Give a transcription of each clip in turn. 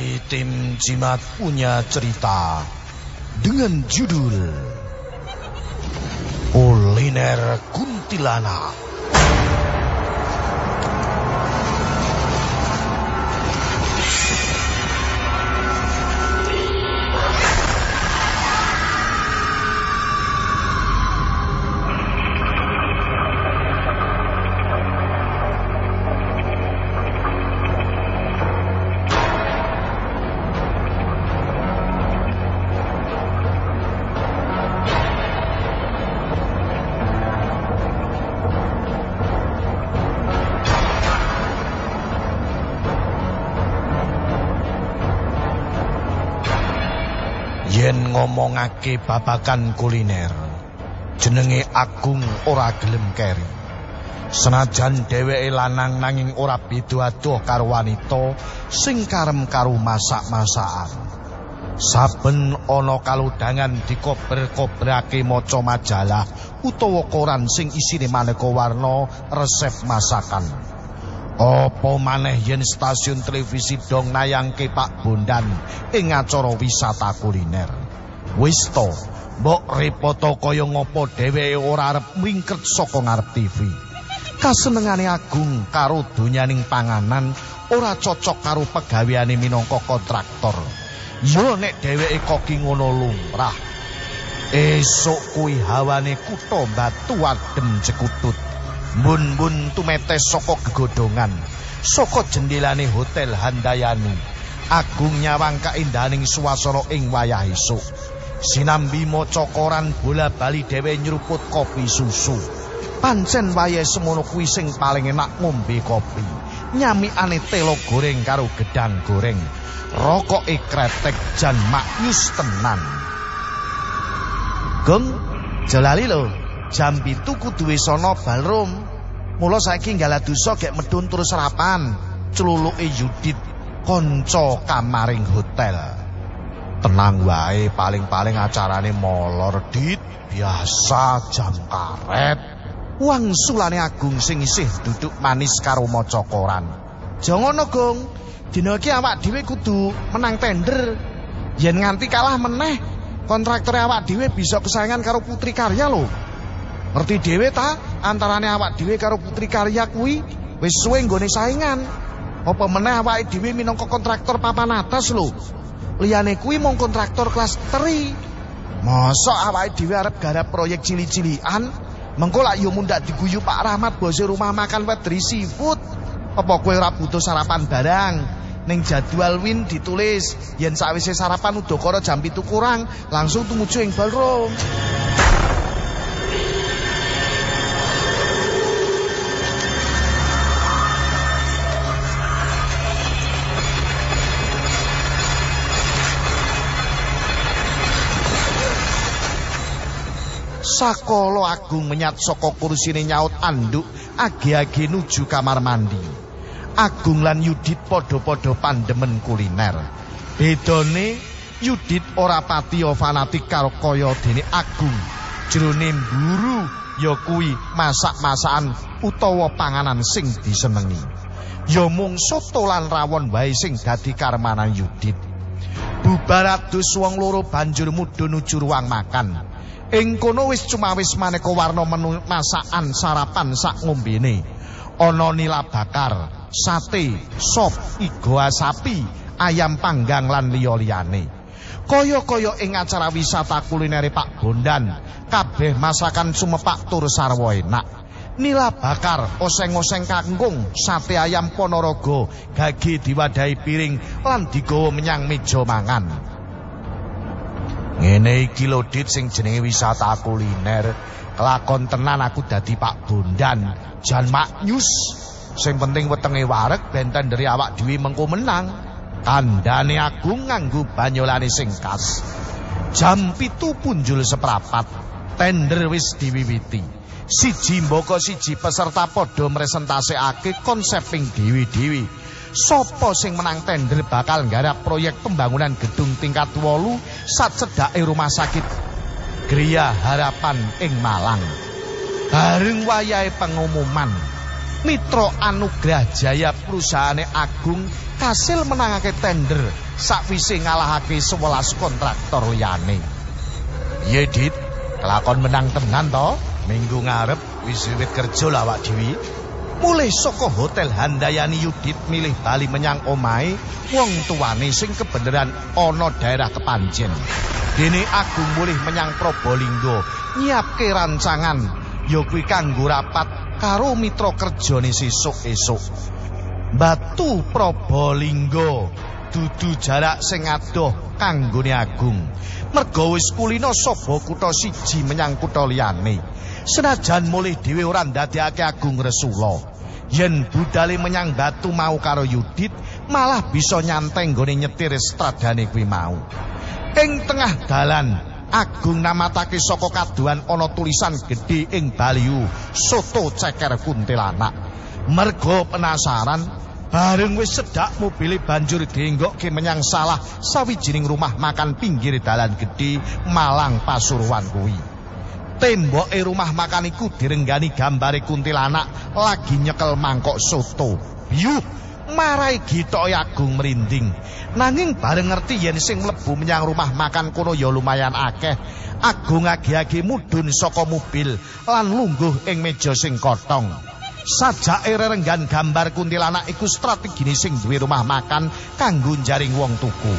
Kembali tim Jimat punya cerita dengan judul Kuliner Kuntilanak. Ngomongake babakan kuliner, jenenge Agung ora gelem keri. Senajan dheweke lanang nanging ora beda adoh karo wanita sing karem karo masak-masakan. Saben ana kalodhangan dikober-kobrake maca majalah utawa koran sing isine maneka warna resep masakan. Apa maneh yen stasiun televisi dong nayangke Pak Bondan ing acara wisata kuliner. Wis to, mbok repoto kaya ngopo dheweke ora arep mingkret saka ngarep TV. Kasenengane Agung karo donyaning panganan ora cocok karo pegaweane minangka kontraktor. Yo nek dheweke koki ngono lumrah. Esuk kuwi hawane kutha Batu adem cekutut. Mbun-mbun tumetes saka gegodongan, saka jendelane Hotel Handayani. Agung nyawang kaindahaning swasana ing wayah esuk. Sinambi maca koran bola-bali dhewe nyeruput kopi susu. Pancen wayah semono kuwi sing paling enak ngombe kopi. Nyamikane telo goreng karo gedang goreng. Rokoke kretek jan maknyus tenan. Gong, jalali lho. jam pitu kudu wis ana ballroom. Mula saiki nggala dosa gek medun terus sarapan. Celuluke Yudit kanca kamaring hotel. Tenang wae paling-paling acarane molor dit biasa jam karet. Wang sulane Agung sing isih duduk manis karo maca koran. Jangono, Gong. Dina iki awak dhewe kudu menang tender. Yen nganti kalah meneh, kontraktor awak dhewe bisa kesayangan karo Putri Karya lho. Ngerti dhewe ta antarane awak dhewe karo Putri Karya kuwi wis suwe nggone saingan. Apa meneh awake dhewe minangka kontraktor papan atas lho. Liyane kuwi mung kontraktor kelas 3. Mosok awake dhewe arep garap proyek cili-cilian, mengko lak yo mundak diguyu Pak Rahmat bose rumah makan Wedri Seafood. Apa kowe ora butuh sarapan barang? Ning jadwal win ditulis yen sawise sarapan udakara jam 7 kurang langsung tumuju ing ballroom. Sakolo Agung menyat saka kursine nyaut anduk agi-agi nuju kamar mandi. Agung lan Yudit padha-padha pandemen kuliner. Bedone Yudit ora patiya fanatik karo kaya dene Agung. Jroning mburu ya kuwi masak-masakan utawa panganan sing disenengi. Ya mung soto lan rawon wae sing dadi karemanan Yudit. Bubar adus wong loro banjur mudhun nuju ruang makan. Ing kono wis cumawis maneka warna menu masakan sarapan sak ngombene. Ana nila bakar, sate, sop, iga sapi, ayam panggang lan liya-liyane. Kaya-kaya ing acara wisata kulinere Pak Bondan, kabeh masakan sumepak tur sarwa enak. Nila bakar, oseng-oseng kangkung, sate ayam Ponorogo, gage diwadahi piring lan digawa menyang meja mangan. Ngene iki lho Dit sing jenenge wisata kuliner. Kelakon tenan aku dadi Pak Bondan. Jan maknyus. Sing penting wetenge wareg benten dari awak dhewe mengko menang. Kandhane aku nganggo banyolane sing khas. Jam pitu punjul seprapat. Tender wis diwiwiti. Siji mboko siji peserta padha mresentasekake konsep ping dewi-dewi. Sopo sing menang tender bakal nggarap proyek pembangunan gedung tingkat wolu sacedake rumah sakit Gria Harapan ing Malang. Bareng wayahe pengumuman, Mitra Anugrah Jaya perusahaane Agung kasil menangake tender sakwise ngalahake 11 kontraktor liyane. Yedit, kelakon menang tenan to? Minggu ngarep wis wiwit kerja lawak dhewe. Mulai saka hotel Handayani Yudit milih bali menyang omahe wong tuwane sing kebeneran ana daerah Kepanjen. Dene Agung mulih menyang Probolinggo nyiapke rancangan ya kuwi kanggo rapat karo mitra kerjane sesuk-esuk. Batu Probolinggo dudu jarak sing adoh kanggone Agung. Merga wis kulino saba kutha siji menyang kutha liyane. Senajan mulih dhewe ora ndadekake Agung resula. Yen budale menyang Batu mau karo Yudit, malah bisa nyanteng gone nyetir stradane kuwi mau. Ing tengah dalan, Agung namatake saka kaduan ana tulisan gedhe ing baliu soto ceker kuntilanak. Mergo penasaran, bareng wis sedak mobil banjur dienggokke menyang salah sawijining rumah makan pinggir dalan gedhe Malang Pasuruan kuwi. Temboke rumah makan iku direnggani gambare kuntilanak lagi nyekel mangkok soto. Yuh, marai gitoke Agung merinding. Nanging bareng ngerti yen sing mlebu menyang rumah makan kono ya lumayan akeh. Agung agi-agi mudhun saka mobil lan lungguh ing meja sing kotong. Sajake rerenggan gambar kuntilanak iku strategine sing duwe rumah makan kanggo jaring wong tuku.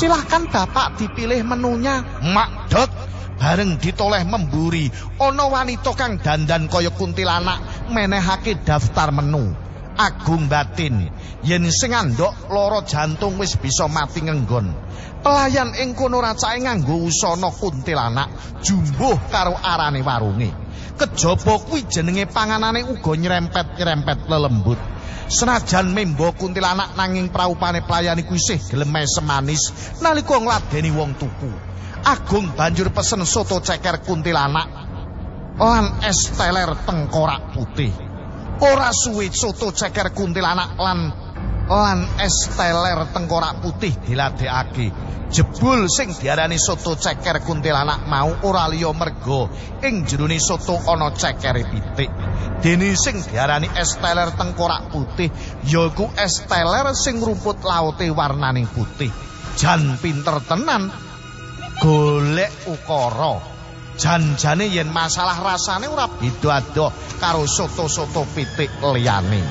Silahkan bapak dipilih menunya makdot bareng ditoleh memburi. Ono wanita kang dandan kaya kuntilanak menehake daftar menu. Agung batin. Yen sing andok loro jantung wis bisa mati ngenggon pelayan ing kono racake nganggo usana kuntilanak jumbuh karo arane warunge kejaba kuwi jenenge panganane uga nyerempet-nyerempet lelembut Senajan membo kuntilanak nanging praupane pelayan iku isih gelem semanis nalika ngladeni wong tuku. Agung banjur pesen soto ceker kuntilanak lan es teler tengkorak putih. Ora suwe soto ceker kuntilanak lan lan es teler tengkorak putih diladekake. Jebul sing diarani soto ceker kuntilanak mau ora liya merga ing jerone soto ana cekere pitik. Dene sing diarani es teler tengkorak putih yaiku es teler sing rumput laute warnaning putih. Jan pinter tenan golek ukara. Jan-jane yen masalah rasane ora beda adoh karo soto-soto pitik liyane.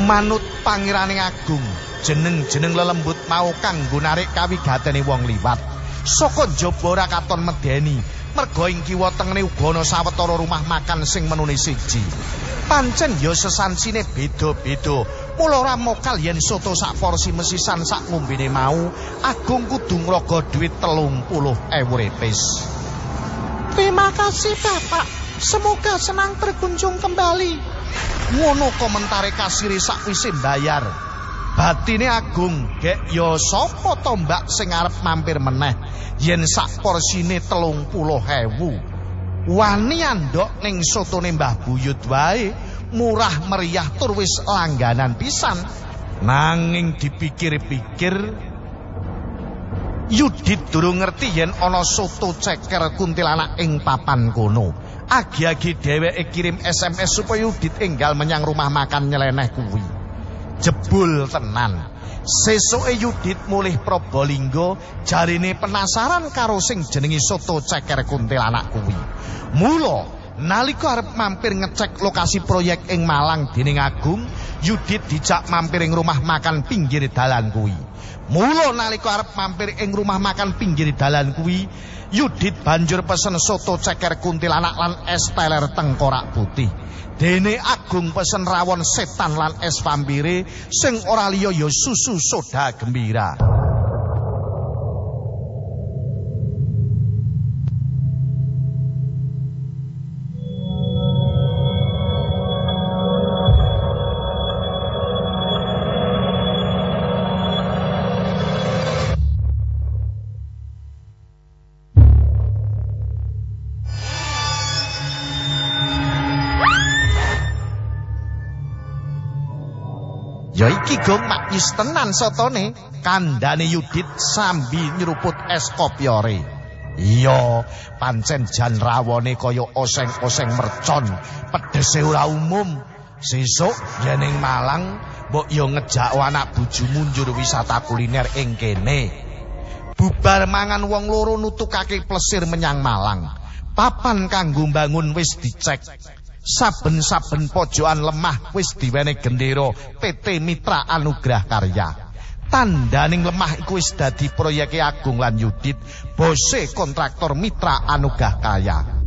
Manut pangiraning agung jeneng-jeneng lelembut mau kanggo narik kawigatene wong liwat. Saka jaba ora katon medeni, merga ing kiwa tengene uga ana sawetara rumah makan sing menune siji. Pancen ya sesansine beda-beda. Mula ora mokal yen soto sak porsi mesisan sak ngombene mau, Agung kudu ngrogo dhuwit 30.000 rupiah. Terima kasih Bapak. Semoga senang berkunjung kembali. Ngono komentare kasire sakwise bayar. batine agung gek ya sapa to mbak sing arep mampir meneh yen sak porsine 30.000 wani andok ning sotone Mbah Buyut wae murah meriah tur wis langganan pisan nanging dipikir-pikir Yudit durung ngerti yen ana soto ceker kuntilanak ing papan kono. Agi-agi dheweke kirim SMS supaya Yudit enggal menyang rumah makan nyeleneh kuwi. jebul tenan. Sesuke Yudit mulih Probolinggo jarine penasaran karo sing jenenge soto ceker kuntilanak kuwi. Mula nalika arep mampir ngecek lokasi proyek ing Malang dening Agung, Yudit dijak mampir ing rumah makan pinggir dalan kuwi. Mula nalika arep mampir ing rumah makan pinggir dalan kuwi, Yudit banjur pesen soto ceker kuntilanak lan es teler tengkorak putih. Dene Agung pesen rawon setan lan es vampire sing ora liya ya susu soda gembira. Igong makis tenan sotone kandhane Yudit sambi nyeruput es kopiore. Iya, pancen jan rawone kaya oseng-oseng mercon, pedese ora umum. Sesuk yen Malang mbok yo ngejak anak bojomu njur wisata kuliner ing kene. Bubar mangan wong loro nutukake plesir menyang Malang. Papan kanggo bangun wis dicek. Saben-saben pojokan lemah wis diwene gendera PT Mitra Anugrah Karya. Tandaning lemah iku wis dadi proyeke Agung lan Yudit, bose kontraktor Mitra Anugrah Karya.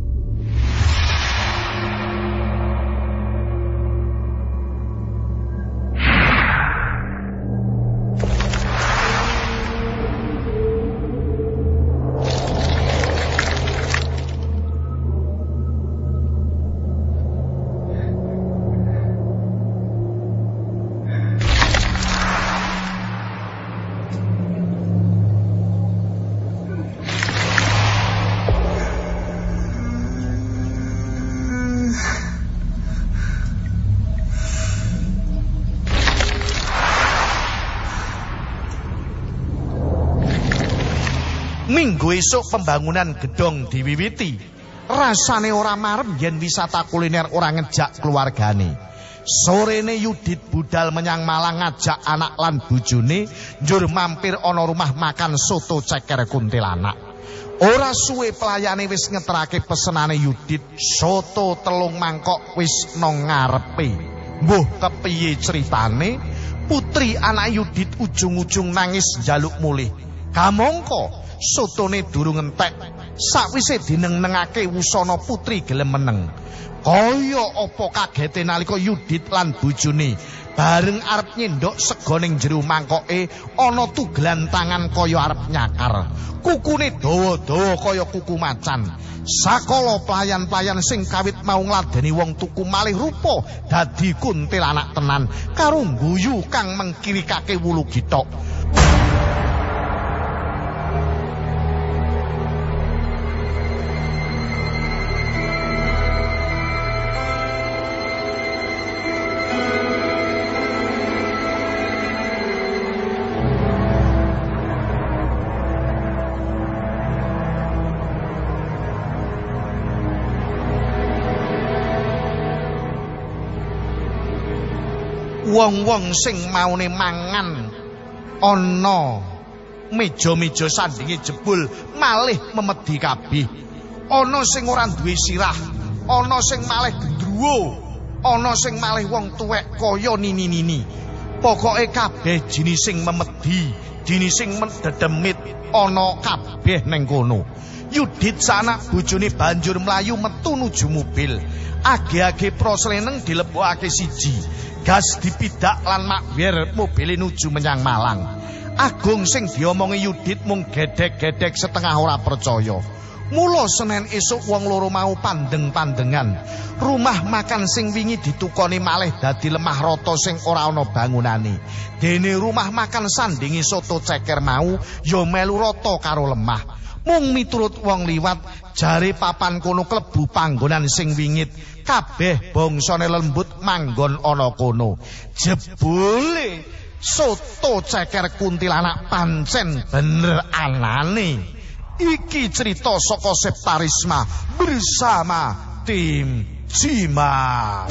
Esuk pembangunan gedong diwiwiti. Rasane ora marem yen wisata kuliner ora ngejak keluargane. Sorene Yudit budal menyang Malang ngajak anak lan bojone njur mampir ana rumah makan soto ceker kuntilanak. Ora suwe pelayane wis ngeterake pesenane Yudit, soto telung mangkok wis nang ngarepe. Mbuh kepiye ceritane? Putri anak Yudit ujung-ujung nangis njaluk mulih. Kamangka sotone durung entek sakwise dineng-nengake wusana putri gelem meneng. Kaya apa kagete nalika Yudit lan bojone bareng arep nyendok sego ning jero mangkoke ana tugelan tangan kaya arep nyakar. Kukune dawa-dawa kaya kuku macan. Sakala pelayan-pelayan sing kawit mau ngladeni wong tuku malih rupa dadi kuntil anak tenan karo guyu kang mengkirikake wulu gitok wong-wong sing maune mangan. Ana meja-meja sandinge jebul malih memedi kabeh. Ana sing ora duwe sirah ana sing malih gendruwo ana sing malih wong tuwek kaya nini-nini. Pokoke kabeh jinising memedi jinising mendedemit ana kabeh ning kono. Yudit sanak bojone banjur mlayu metu nuju mobil. Age-age prosleneng dilebokake siji gas dipidak lan makwir mobil nuju menyang Malang. Agung sing diomongi Yudit mung gedek-gedek setengah ora percaya. Mula Senin esuk wong loro mau pandeng-pandengan. Rumah makan sing wingi ditukoni malih dadi lemah rata sing ora ana bangunane. Dene rumah makan sandingi soto ceker mau ya melu rata karo lemah. Mung miturut wong liwat jare papan kono klebu panggonan sing wingit. kabeh bangsane lembut manggon ana kono. Jebule soto ceker kuntilanak pancen bener anane. Iki cerita saka Septarisma bersama tim Cimat.